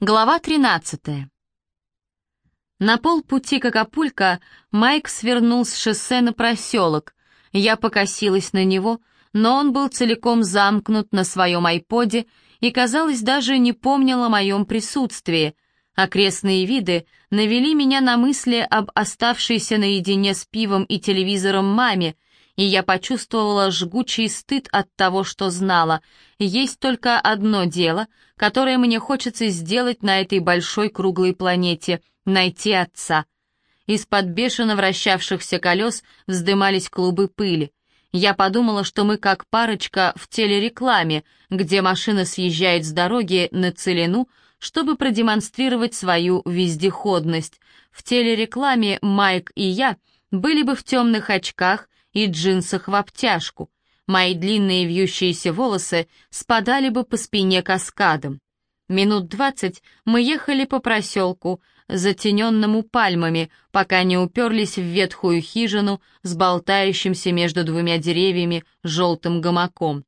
Глава 13. На полпути к Акапулько Майк свернул с шоссе на проселок. Я покосилась на него, но он был целиком замкнут на своем айподе и, казалось, даже не помнил о моем присутствии. Окрестные виды навели меня на мысли об оставшейся наедине с пивом и телевизором маме, и я почувствовала жгучий стыд от того, что знала. Есть только одно дело, которое мне хочется сделать на этой большой круглой планете — найти отца. Из-под бешено вращавшихся колес вздымались клубы пыли. Я подумала, что мы как парочка в телерекламе, где машина съезжает с дороги на целину, чтобы продемонстрировать свою вездеходность. В телерекламе Майк и я были бы в темных очках и джинсах в обтяжку. Мои длинные вьющиеся волосы спадали бы по спине каскадом. Минут двадцать мы ехали по проселку, затененному пальмами, пока не уперлись в ветхую хижину с болтающимся между двумя деревьями желтым гамаком.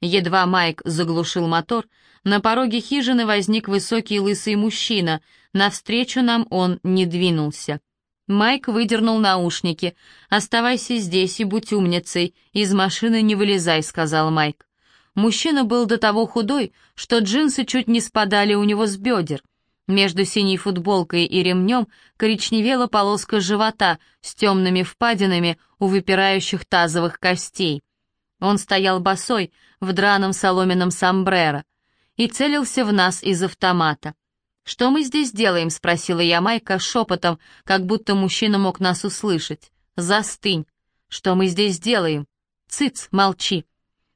Едва Майк заглушил мотор, на пороге хижины возник высокий лысый мужчина, навстречу нам он не двинулся. Майк выдернул наушники. «Оставайся здесь и будь умницей, из машины не вылезай», — сказал Майк. Мужчина был до того худой, что джинсы чуть не спадали у него с бедер. Между синей футболкой и ремнем коричневела полоска живота с темными впадинами у выпирающих тазовых костей. Он стоял босой в драном соломенном сомбреро и целился в нас из автомата. «Что мы здесь делаем?» — спросила я Майка шепотом, как будто мужчина мог нас услышать. «Застынь!» «Что мы здесь делаем?» «Цыц, молчи!»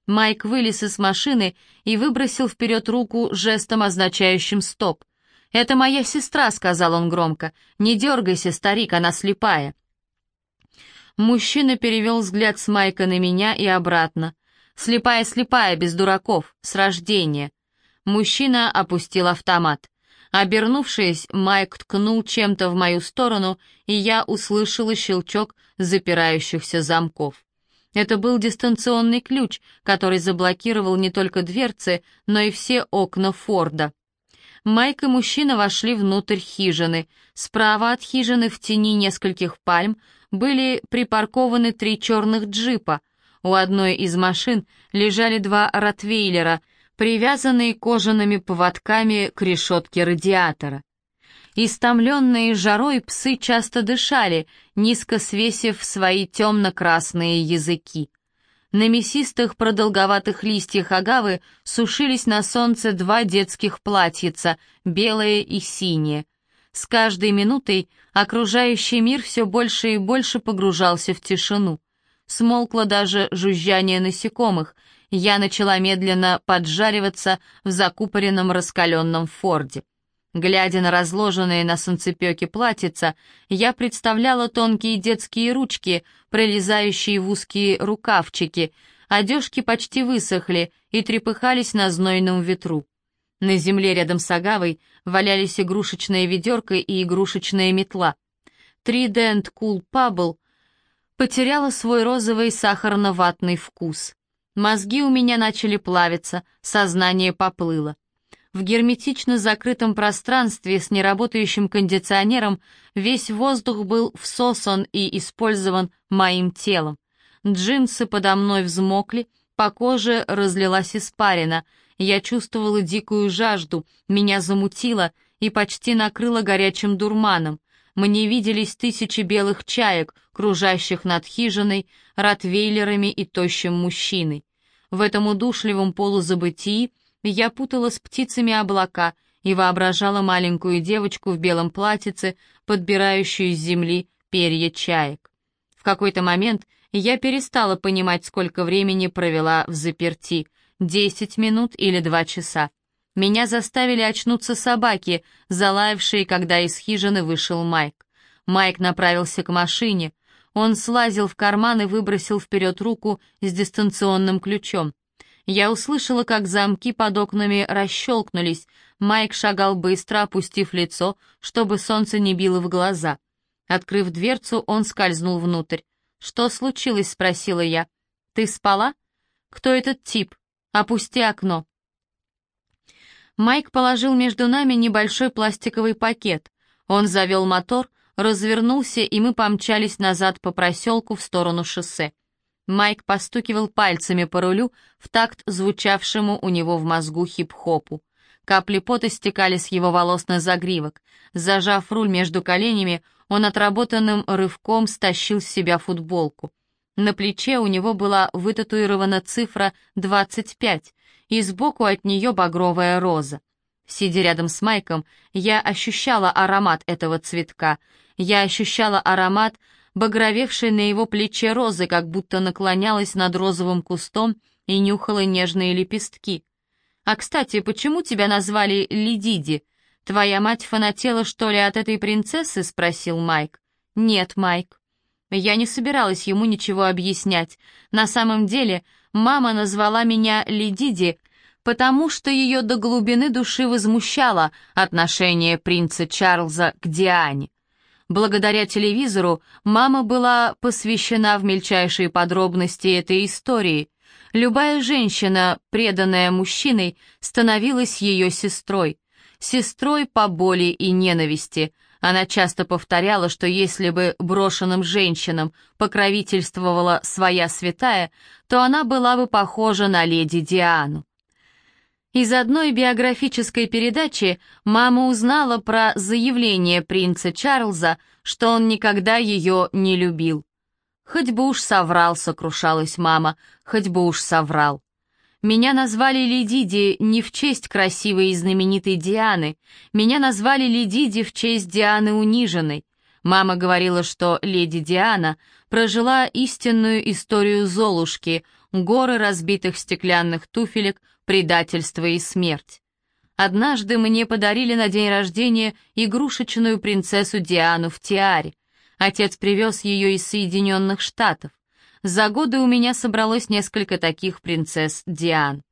Майк вылез из машины и выбросил вперед руку жестом, означающим «стоп». «Это моя сестра», — сказал он громко. «Не дергайся, старик, она слепая». Мужчина перевел взгляд с Майка на меня и обратно. «Слепая-слепая, без дураков, с рождения». Мужчина опустил автомат. Обернувшись, Майк ткнул чем-то в мою сторону, и я услышала щелчок запирающихся замков. Это был дистанционный ключ, который заблокировал не только дверцы, но и все окна Форда. Майк и мужчина вошли внутрь хижины. Справа от хижины в тени нескольких пальм были припаркованы три черных джипа. У одной из машин лежали два ротвейлера — привязанные кожаными поводками к решетке радиатора. Истомленные жарой псы часто дышали, низко свесив свои темно-красные языки. На мясистых продолговатых листьях агавы сушились на солнце два детских платьица, белое и синее. С каждой минутой окружающий мир все больше и больше погружался в тишину. Смолкло даже жужжание насекомых, я начала медленно поджариваться в закупоренном раскаленном форде. Глядя на разложенные на солнцепеке платьица, я представляла тонкие детские ручки, пролезающие в узкие рукавчики. Одежки почти высохли и трепыхались на знойном ветру. На земле рядом с агавой валялись игрушечная ведерко и игрушечная метла. Тридент Кул Пабл потеряла свой розовый сахарно-ватный вкус. Мозги у меня начали плавиться, сознание поплыло. В герметично закрытом пространстве с неработающим кондиционером весь воздух был всосан и использован моим телом. Джинсы подо мной взмокли, по коже разлилась испарина. Я чувствовала дикую жажду, меня замутило и почти накрыло горячим дурманом. Мне виделись тысячи белых чаек, кружащих над хижиной, ротвейлерами и тощим мужчиной. В этом удушливом полузабытии я путала с птицами облака и воображала маленькую девочку в белом платьице, подбирающую с земли перья чаек. В какой-то момент я перестала понимать, сколько времени провела в заперти — десять минут или два часа. Меня заставили очнуться собаки, залаявшие, когда из хижины вышел Майк. Майк направился к машине — он слазил в карман и выбросил вперед руку с дистанционным ключом. Я услышала, как замки под окнами расщелкнулись. Майк шагал быстро, опустив лицо, чтобы солнце не било в глаза. Открыв дверцу, он скользнул внутрь. «Что случилось?» — спросила я. «Ты спала? Кто этот тип? Опусти окно». Майк положил между нами небольшой пластиковый пакет. Он завел мотор, развернулся, и мы помчались назад по проселку в сторону шоссе. Майк постукивал пальцами по рулю в такт звучавшему у него в мозгу хип-хопу. Капли пота стекали с его волос на загривок. Зажав руль между коленями, он отработанным рывком стащил с себя футболку. На плече у него была вытатуирована цифра 25, и сбоку от нее багровая роза. Сидя рядом с Майком, я ощущала аромат этого цветка. Я ощущала аромат, багровевшей на его плече розы, как будто наклонялась над розовым кустом и нюхала нежные лепестки. «А, кстати, почему тебя назвали Лидиди? Твоя мать фанатела, что ли, от этой принцессы?» — спросил Майк. «Нет, Майк». Я не собиралась ему ничего объяснять. На самом деле, мама назвала меня Лидиди, потому что ее до глубины души возмущало отношение принца Чарльза к Диане. Благодаря телевизору мама была посвящена в мельчайшие подробности этой истории, Любая женщина, преданная мужчиной, становилась ее сестрой. Сестрой по боли и ненависти. Она часто повторяла, что если бы брошенным женщинам покровительствовала своя святая, то она была бы похожа на леди Диану. Из одной биографической передачи мама узнала про заявление принца Чарльза, что он никогда ее не любил. «Хоть бы уж соврал», — сокрушалась мама, — «хоть бы уж соврал». Меня назвали Ледиди не в честь красивой и знаменитой Дианы, меня назвали Ледиди в честь Дианы униженной. Мама говорила, что леди Диана прожила истинную историю Золушки, горы разбитых стеклянных туфелек, предательство и смерть. Однажды мне подарили на день рождения игрушечную принцессу Диану в тиаре. Отец привез ее из Соединенных Штатов. За годы у меня собралось несколько таких принцесс Диан.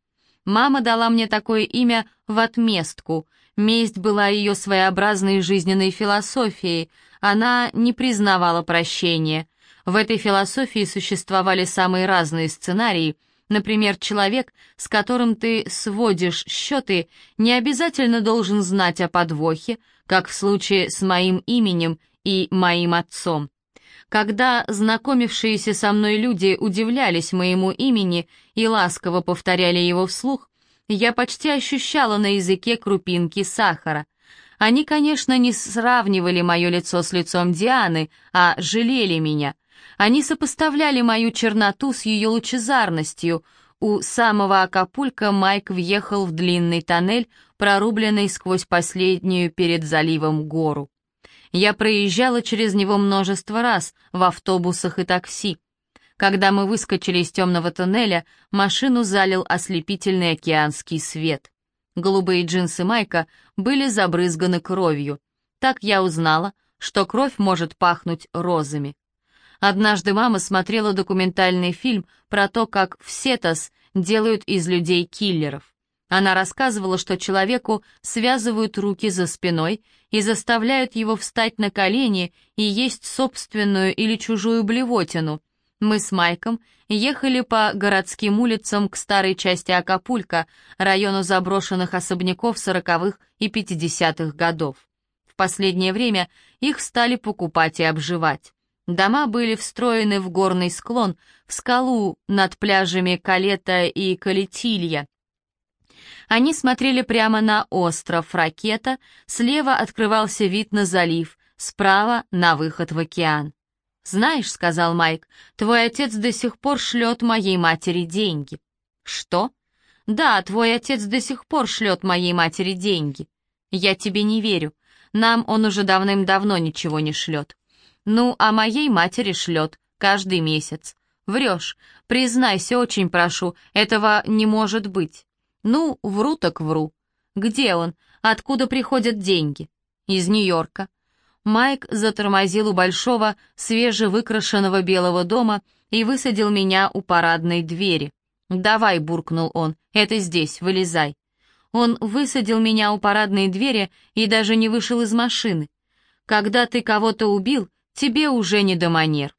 Мама дала мне такое имя в отместку. Месть была ее своеобразной жизненной философией. Она не признавала прощения. В этой философии существовали самые разные сценарии. Например, человек, с которым ты сводишь счеты, не обязательно должен знать о подвохе, как в случае с моим именем и моим отцом. Когда знакомившиеся со мной люди удивлялись моему имени и ласково повторяли его вслух, я почти ощущала на языке крупинки сахара. Они, конечно, не сравнивали мое лицо с лицом Дианы, а жалели меня. Они сопоставляли мою черноту с ее лучезарностью. У самого Акапулька Майк въехал в длинный тоннель, прорубленный сквозь последнюю перед заливом гору. Я проезжала через него множество раз в автобусах и такси. Когда мы выскочили из темного туннеля, машину залил ослепительный океанский свет. Голубые джинсы Майка были забрызганы кровью. Так я узнала, что кровь может пахнуть розами. Однажды мама смотрела документальный фильм про то, как в Сетос делают из людей киллеров. Она рассказывала, что человеку связывают руки за спиной и заставляют его встать на колени и есть собственную или чужую блевотину. Мы с Майком ехали по городским улицам к старой части Акапулька, району заброшенных особняков сороковых и пятидесятых годов. В последнее время их стали покупать и обживать. Дома были встроены в горный склон, в скалу над пляжами Калета и Калетилья, они смотрели прямо на остров Ракета, слева открывался вид на залив, справа — на выход в океан. «Знаешь», — сказал Майк, — «твой отец до сих пор шлет моей матери деньги». «Что?» «Да, твой отец до сих пор шлет моей матери деньги». «Я тебе не верю. Нам он уже давным-давно ничего не шлет». «Ну, а моей матери шлет. Каждый месяц». «Врешь. Признайся, очень прошу, этого не может быть». Ну, вру так вру. Где он? Откуда приходят деньги? Из Нью-Йорка. Майк затормозил у большого, свежевыкрашенного белого дома и высадил меня у парадной двери. «Давай», — буркнул он, — «это здесь, вылезай». Он высадил меня у парадной двери и даже не вышел из машины. «Когда ты кого-то убил, тебе уже не до манер».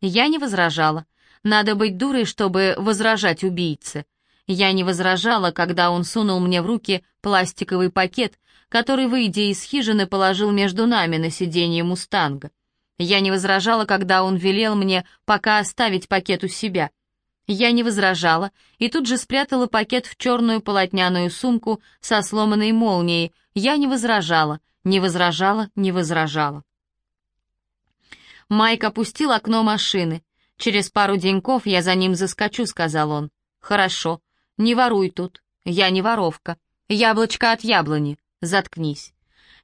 Я не возражала. Надо быть дурой, чтобы возражать убийце. Я не возражала, когда он сунул мне в руки пластиковый пакет, который, выйдя из хижины, положил между нами на сиденье мустанга. Я не возражала, когда он велел мне пока оставить пакет у себя. Я не возражала и тут же спрятала пакет в черную полотняную сумку со сломанной молнией. Я не возражала, не возражала, не возражала. Майк опустил окно машины. «Через пару деньков я за ним заскочу», — сказал он. «Хорошо. Не воруй тут. Я не воровка. Яблочко от яблони. Заткнись».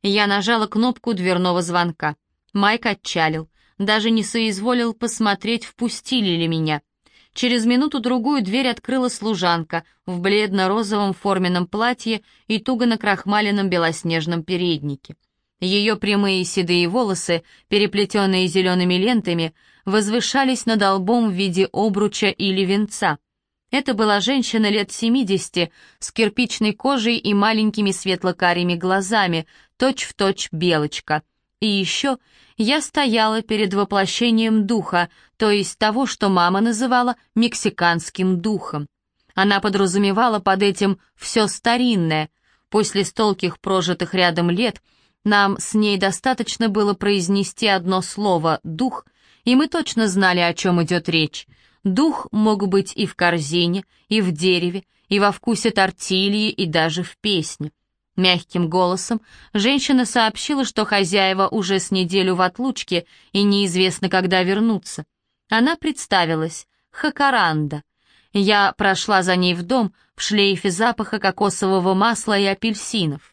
Я нажала кнопку дверного звонка. Майк отчалил. Даже не соизволил посмотреть, впустили ли меня. Через минуту-другую дверь открыла служанка в бледно-розовом форменном платье и туго накрахмаленном белоснежном переднике. Ее прямые седые волосы, переплетенные зелеными лентами, возвышались над лбом в виде обруча или венца. Это была женщина лет 70 с кирпичной кожей и маленькими светло-карими глазами, точь-в-точь точь белочка. И еще я стояла перед воплощением духа, то есть того, что мама называла мексиканским духом. Она подразумевала под этим все старинное. После стольких прожитых рядом лет нам с ней достаточно было произнести одно слово «дух», и мы точно знали, о чем идет речь. Дух мог быть и в корзине, и в дереве, и во вкусе тортильи, и даже в песне. Мягким голосом женщина сообщила, что хозяева уже с неделю в отлучке и неизвестно, когда вернутся. Она представилась Хакаранда. Я прошла за ней в дом в шлейфе запаха кокосового масла и апельсинов.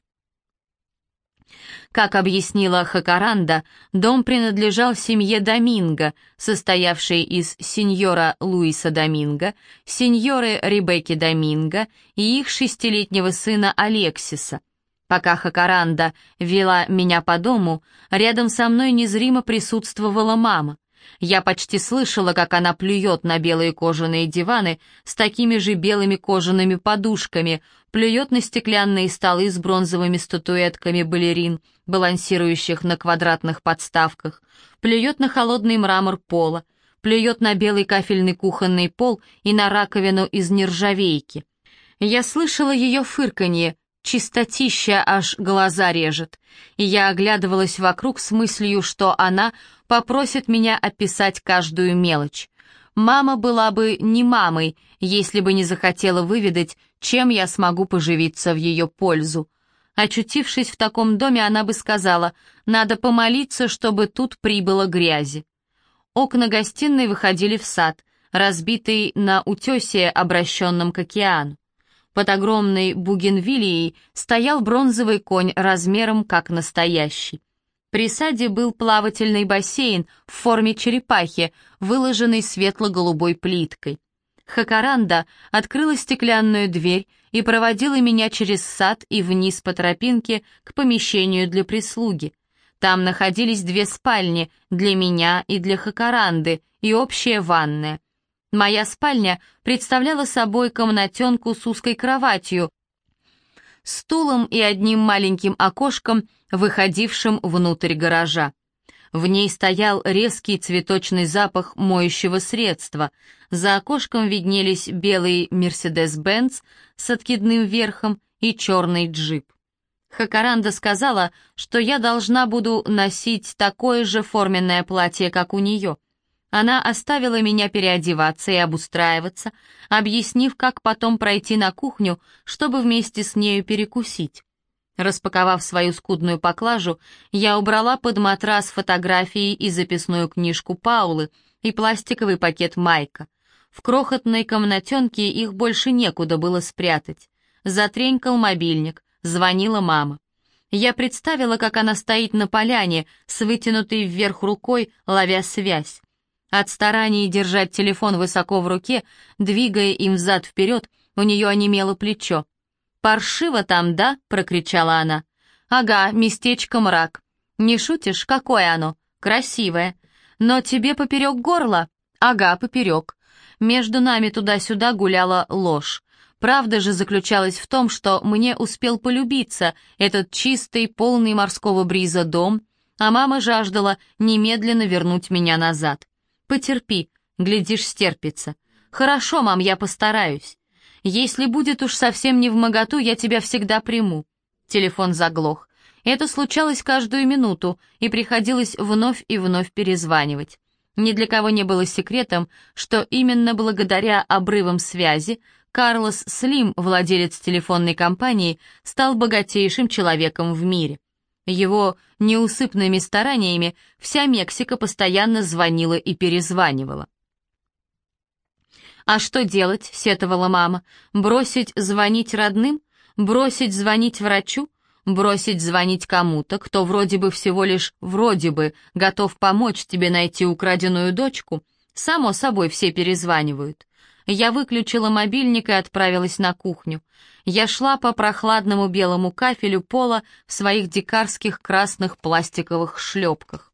Как объяснила Хакаранда, дом принадлежал семье Доминго, состоявшей из сеньора Луиса Доминго, сеньоры Ребекки Доминго и их шестилетнего сына Алексиса. Пока Хакаранда вела меня по дому, рядом со мной незримо присутствовала мама. Я почти слышала, как она плюет на белые кожаные диваны с такими же белыми кожаными подушками, плюет на стеклянные столы с бронзовыми статуэтками балерин, балансирующих на квадратных подставках, плюет на холодный мрамор пола, плюет на белый кафельный кухонный пол и на раковину из нержавейки. Я слышала ее фырканье, чистотища аж глаза режет, и я оглядывалась вокруг с мыслью, что она попросит меня описать каждую мелочь. Мама была бы не мамой, если бы не захотела выведать, чем я смогу поживиться в ее пользу. Очутившись в таком доме, она бы сказала, надо помолиться, чтобы тут прибыло грязи. Окна гостиной выходили в сад, разбитый на утесе, обращенном к океану. Под огромной бугенвилией стоял бронзовый конь размером как настоящий. При саде был плавательный бассейн в форме черепахи, выложенный светло-голубой плиткой. Хакаранда открыла стеклянную дверь и проводила меня через сад и вниз по тропинке к помещению для прислуги. Там находились две спальни для меня и для Хакаранды и общая ванная. Моя спальня представляла собой комнатенку с узкой кроватью, стулом и одним маленьким окошком, выходившим внутрь гаража. В ней стоял резкий цветочный запах моющего средства. За окошком виднелись белый Мерседес-Бенц с откидным верхом и черный джип. Хакаранда сказала, что я должна буду носить такое же форменное платье, как у нее — она оставила меня переодеваться и обустраиваться, объяснив, как потом пройти на кухню, чтобы вместе с нею перекусить. Распаковав свою скудную поклажу, я убрала под матрас фотографии и записную книжку Паулы и пластиковый пакет Майка. В крохотной комнатенке их больше некуда было спрятать. Затренькал мобильник, звонила мама. Я представила, как она стоит на поляне с вытянутой вверх рукой, ловя связь. От стараний держать телефон высоко в руке, двигая им взад-вперед, у нее онемело плечо. «Паршиво там, да?» — прокричала она. «Ага, местечко мрак. Не шутишь, какое оно? Красивое. Но тебе поперек горла?» «Ага, поперек. Между нами туда-сюда гуляла ложь. Правда же заключалась в том, что мне успел полюбиться этот чистый, полный морского бриза дом, а мама жаждала немедленно вернуть меня назад. Потерпи, глядишь, стерпится. Хорошо, мам, я постараюсь. Если будет уж совсем не в моготу, я тебя всегда приму». Телефон заглох. Это случалось каждую минуту, и приходилось вновь и вновь перезванивать. Ни для кого не было секретом, что именно благодаря обрывам связи Карлос Слим, владелец телефонной компании, стал богатейшим человеком в мире. Его неусыпными стараниями вся Мексика постоянно звонила и перезванивала. «А что делать?» — сетовала мама. «Бросить звонить родным? Бросить звонить врачу? Бросить звонить кому-то, кто вроде бы всего лишь вроде бы готов помочь тебе найти украденную дочку? Само собой все перезванивают. Я выключила мобильник и отправилась на кухню. Я шла по прохладному белому кафелю пола в своих дикарских красных пластиковых шлепках.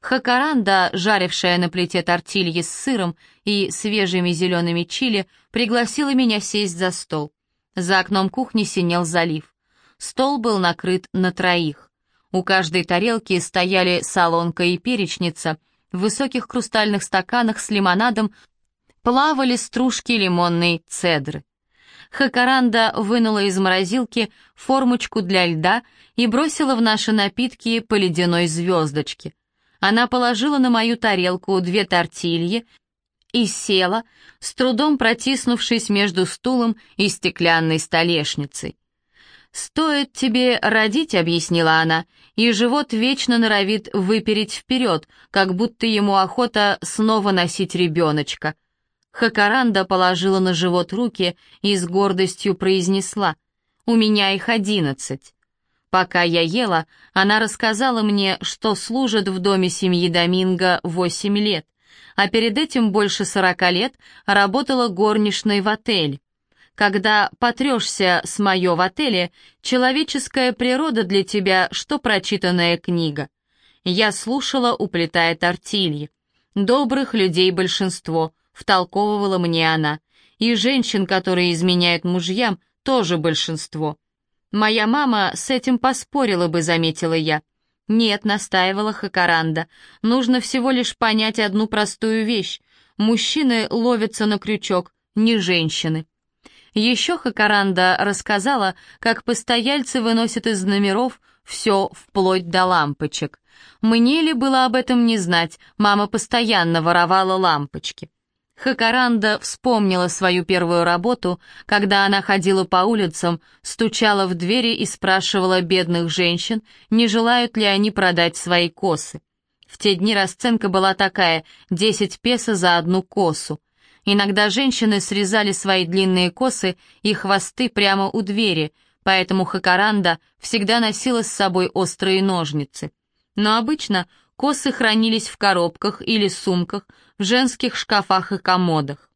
Хакаранда, жарившая на плите тортильи с сыром и свежими зелеными чили, пригласила меня сесть за стол. За окном кухни синел залив. Стол был накрыт на троих. У каждой тарелки стояли солонка и перечница, в высоких хрустальных стаканах с лимонадом плавали стружки лимонной цедры. Хакаранда вынула из морозилки формочку для льда и бросила в наши напитки по ледяной звездочке. Она положила на мою тарелку две тортильи и села, с трудом протиснувшись между стулом и стеклянной столешницей. «Стоит тебе родить», — объяснила она, — «и живот вечно норовит выпереть вперед, как будто ему охота снова носить ребеночка». Хакаранда положила на живот руки и с гордостью произнесла «У меня их одиннадцать». Пока я ела, она рассказала мне, что служит в доме семьи Доминго восемь лет, а перед этим больше сорока лет работала горничной в отеле. Когда потрешься с моё в отеле, человеческая природа для тебя, что прочитанная книга. Я слушала, уплетая тортильи. Добрых людей большинство, втолковывала мне она. И женщин, которые изменяют мужьям, тоже большинство. Моя мама с этим поспорила бы, заметила я. Нет, настаивала Хакаранда. Нужно всего лишь понять одну простую вещь. Мужчины ловятся на крючок, не женщины. Еще Хакаранда рассказала, как постояльцы выносят из номеров все вплоть до лампочек. Мне ли было об этом не знать, мама постоянно воровала лампочки. Хакаранда вспомнила свою первую работу, когда она ходила по улицам, стучала в двери и спрашивала бедных женщин, не желают ли они продать свои косы. В те дни расценка была такая — 10 песо за одну косу. Иногда женщины срезали свои длинные косы и хвосты прямо у двери, поэтому Хакаранда всегда носила с собой острые ножницы. Но обычно косы хранились в коробках или сумках, в женских шкафах и комодах.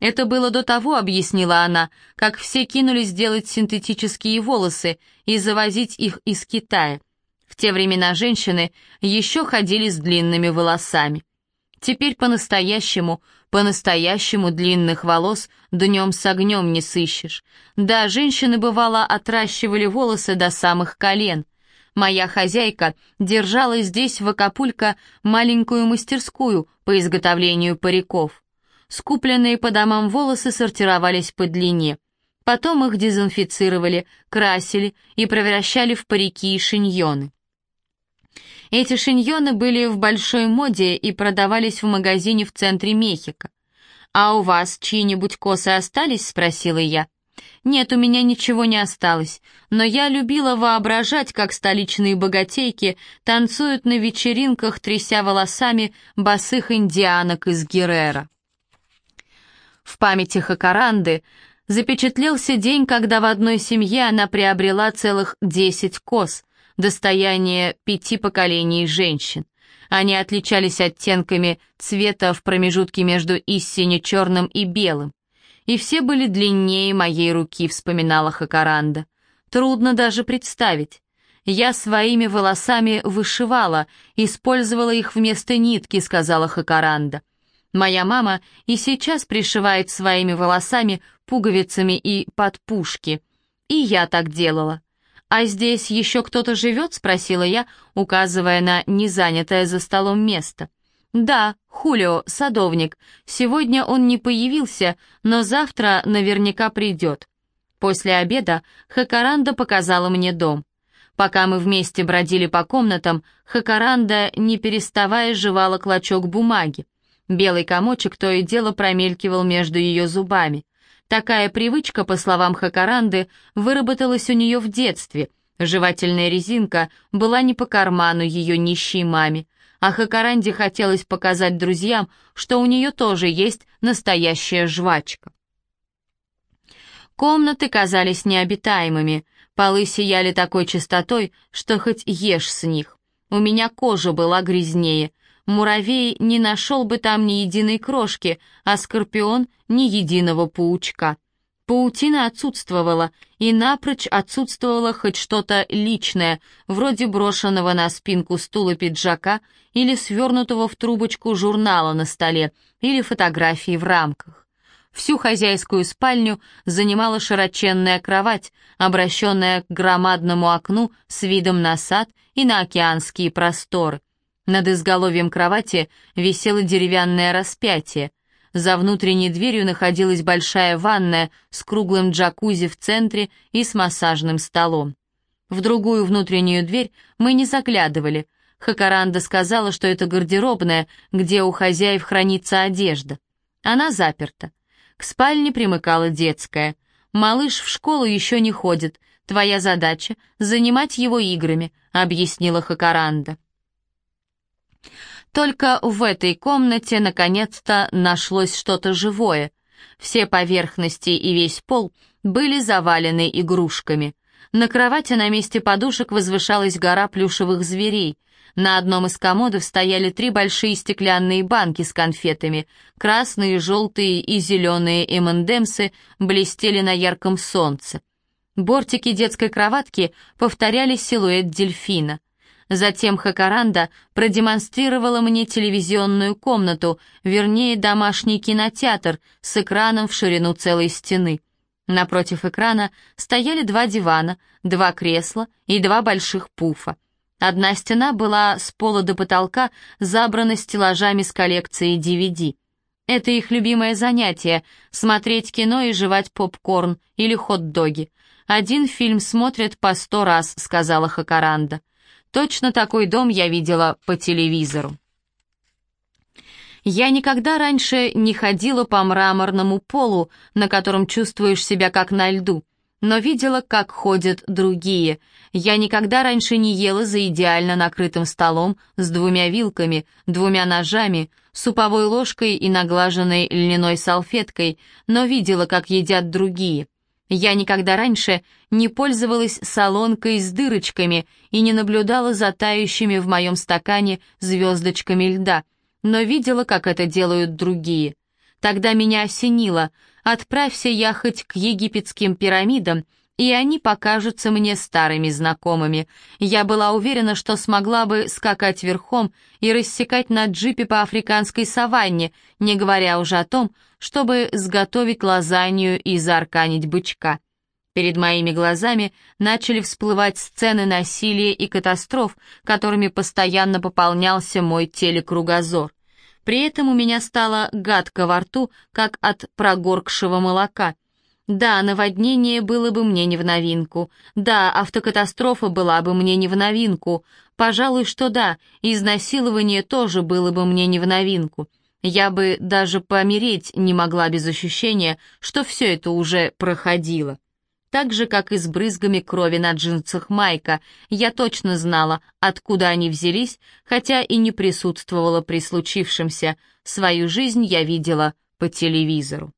Это было до того, объяснила она, как все кинулись делать синтетические волосы и завозить их из Китая. В те времена женщины еще ходили с длинными волосами. Теперь по-настоящему, по-настоящему длинных волос днем с огнем не сыщешь. Да, женщины, бывало, отращивали волосы до самых колен. Моя хозяйка держала здесь, в Акапулько, маленькую мастерскую по изготовлению париков. Скупленные по домам волосы сортировались по длине. Потом их дезинфицировали, красили и превращали в парики и шиньоны. Эти шиньоны были в большой моде и продавались в магазине в центре Мехико. «А у вас чьи-нибудь косы остались?» — спросила я. «Нет, у меня ничего не осталось, но я любила воображать, как столичные богатейки танцуют на вечеринках, тряся волосами босых индианок из Геррера». В памяти Хакаранды запечатлелся день, когда в одной семье она приобрела целых десять коз — достояние пяти поколений женщин. Они отличались оттенками цвета в промежутке между истине черным и белым. И все были длиннее моей руки, вспоминала Хакаранда. Трудно даже представить. Я своими волосами вышивала, использовала их вместо нитки, сказала Хакаранда. Моя мама и сейчас пришивает своими волосами пуговицами и подпушки. И я так делала. «А здесь еще кто-то живет?» — спросила я, указывая на незанятое за столом место. «Да, Хулио, садовник. Сегодня он не появился, но завтра наверняка придет». После обеда Хакаранда показала мне дом. Пока мы вместе бродили по комнатам, Хакаранда, не переставая, жевала клочок бумаги. Белый комочек то и дело промелькивал между ее зубами. Такая привычка, по словам Хакаранды, выработалась у нее в детстве. Жевательная резинка была не по карману ее нищей маме, а Хакаранде хотелось показать друзьям, что у нее тоже есть настоящая жвачка. Комнаты казались необитаемыми, полы сияли такой чистотой, что хоть ешь с них. У меня кожа была грязнее, муравей не нашел бы там ни единой крошки, а скорпион — ни единого паучка. Паутина отсутствовала, и напрочь отсутствовало хоть что-то личное, вроде брошенного на спинку стула пиджака или свернутого в трубочку журнала на столе, или фотографии в рамках. Всю хозяйскую спальню занимала широченная кровать, обращенная к громадному окну с видом на сад и на океанские просторы. Над изголовьем кровати висело деревянное распятие. За внутренней дверью находилась большая ванная с круглым джакузи в центре и с массажным столом. В другую внутреннюю дверь мы не заглядывали. Хакаранда сказала, что это гардеробная, где у хозяев хранится одежда. Она заперта. К спальне примыкала детская. «Малыш в школу еще не ходит. Твоя задача — занимать его играми», — объяснила Хакаранда. Только в этой комнате наконец-то нашлось что-то живое. Все поверхности и весь пол были завалены игрушками. На кровати на месте подушек возвышалась гора плюшевых зверей. На одном из комодов стояли три большие стеклянные банки с конфетами. Красные, желтые и зеленые эмендемсы блестели на ярком солнце. Бортики детской кроватки повторяли силуэт дельфина — Затем Хакаранда продемонстрировала мне телевизионную комнату, вернее, домашний кинотеатр с экраном в ширину целой стены. Напротив экрана стояли два дивана, два кресла и два больших пуфа. Одна стена была с пола до потолка забрана стеллажами с коллекцией DVD. Это их любимое занятие — смотреть кино и жевать попкорн или хот-доги. Один фильм смотрят по сто раз, сказала Хакаранда. Точно такой дом я видела по телевизору. Я никогда раньше не ходила по мраморному полу, на котором чувствуешь себя как на льду, но видела, как ходят другие. Я никогда раньше не ела за идеально накрытым столом с двумя вилками, двумя ножами, суповой ложкой и наглаженной льняной салфеткой, но видела, как едят другие — я никогда раньше не пользовалась солонкой с дырочками и не наблюдала за тающими в моем стакане звездочками льда, но видела, как это делают другие. Тогда меня осенило, отправься я хоть к египетским пирамидам, и они покажутся мне старыми знакомыми. Я была уверена, что смогла бы скакать верхом и рассекать на джипе по африканской саванне, не говоря уже о том, чтобы сготовить лазанью и заарканить бычка. Перед моими глазами начали всплывать сцены насилия и катастроф, которыми постоянно пополнялся мой телекругозор. При этом у меня стало гадко во рту, как от прогоркшего молока — да, наводнение было бы мне не в новинку. Да, автокатастрофа была бы мне не в новинку. Пожалуй, что да, изнасилование тоже было бы мне не в новинку. Я бы даже помереть не могла без ощущения, что все это уже проходило. Так же, как и с брызгами крови на джинсах Майка, я точно знала, откуда они взялись, хотя и не присутствовала при случившемся. Свою жизнь я видела по телевизору.